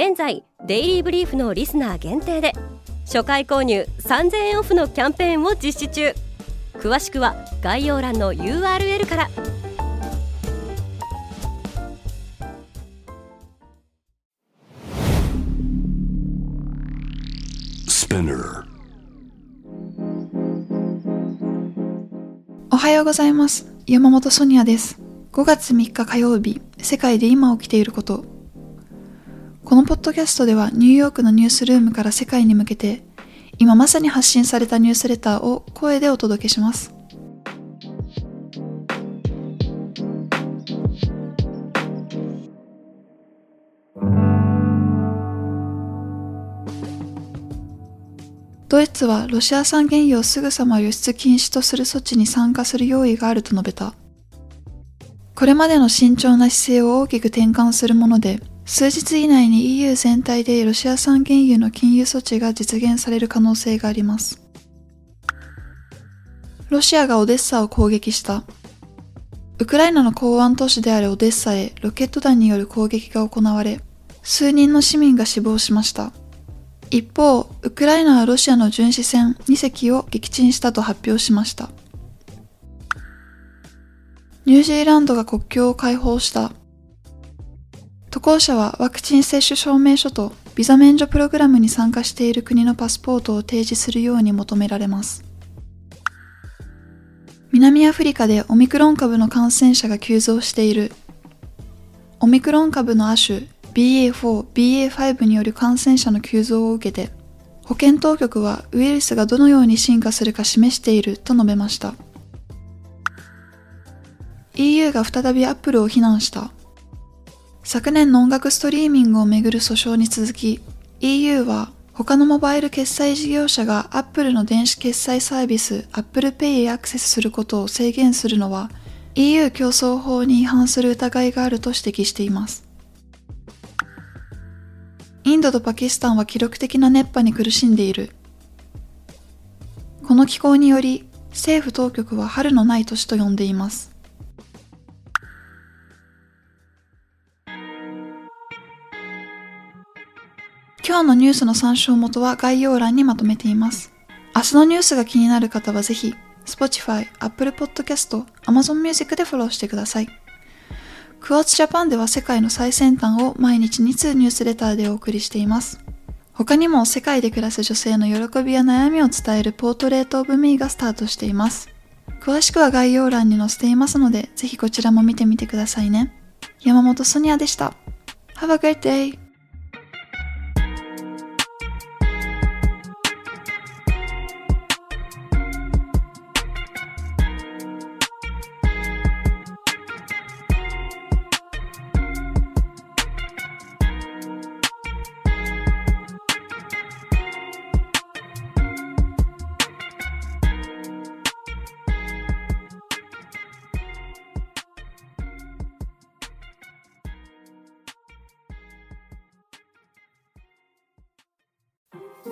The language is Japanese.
現在デイリーブリーフのリスナー限定で初回購入3000円オフのキャンペーンを実施中。詳しくは概要欄の URL から。おはようございます。山本ソニアです。5月3日火曜日。世界で今起きていることこのポッドキャストではニューヨークのニュースルームから世界に向けて今まさに発信されたニュースレターを声でお届けします。ドイツはロシア産原油をすぐさま輸出禁止とする措置に参加する用意があると述べた。これまでの慎重な姿勢を大きく転換するもので、数日以内に EU 全体でロシア産原油の禁輸措置が実現される可能性があります。ロシアがオデッサを攻撃した。ウクライナの港湾都市であるオデッサへロケット弾による攻撃が行われ、数人の市民が死亡しました。一方、ウクライナはロシアの巡視船2隻を撃沈したと発表しました。ニュージーランドが国境を開放した。渡航者はワクチン接種証明書とビザ免除プログラムに参加している国のパスポートを提示するように求められます。南アフリカでオミクロン株の感染者が急増している。オミクロン株の亜種 BA4、BA5 による感染者の急増を受けて、保健当局はウイルスがどのように進化するか示していると述べました。EU が再びアップルを非難した。昨年の音楽ストリーミングをめぐる訴訟に続き、EU は他のモバイル決済事業者が Apple の電子決済サービス Apple Pay へアクセスすることを制限するのは EU 競争法に違反する疑いがあると指摘しています。インドとパキスタンは記録的な熱波に苦しんでいる。この気候により政府当局は春のない年と呼んでいます。今日のニュースの参照元は概要欄にまとめています。明日のニュースが気になる方はぜひ、Spotify、Apple Podcast、Amazon Music でフォローしてください。クワーツジャパンでは世界の最先端を毎日2通ニュースレターでお送りしています。他にも世界で暮らす女性の喜びや悩みを伝えるポートレートオブミーがスタートしています。詳しくは概要欄に載せていますので、ぜひこちらも見てみてくださいね。山本ソニアでした。Have a great day!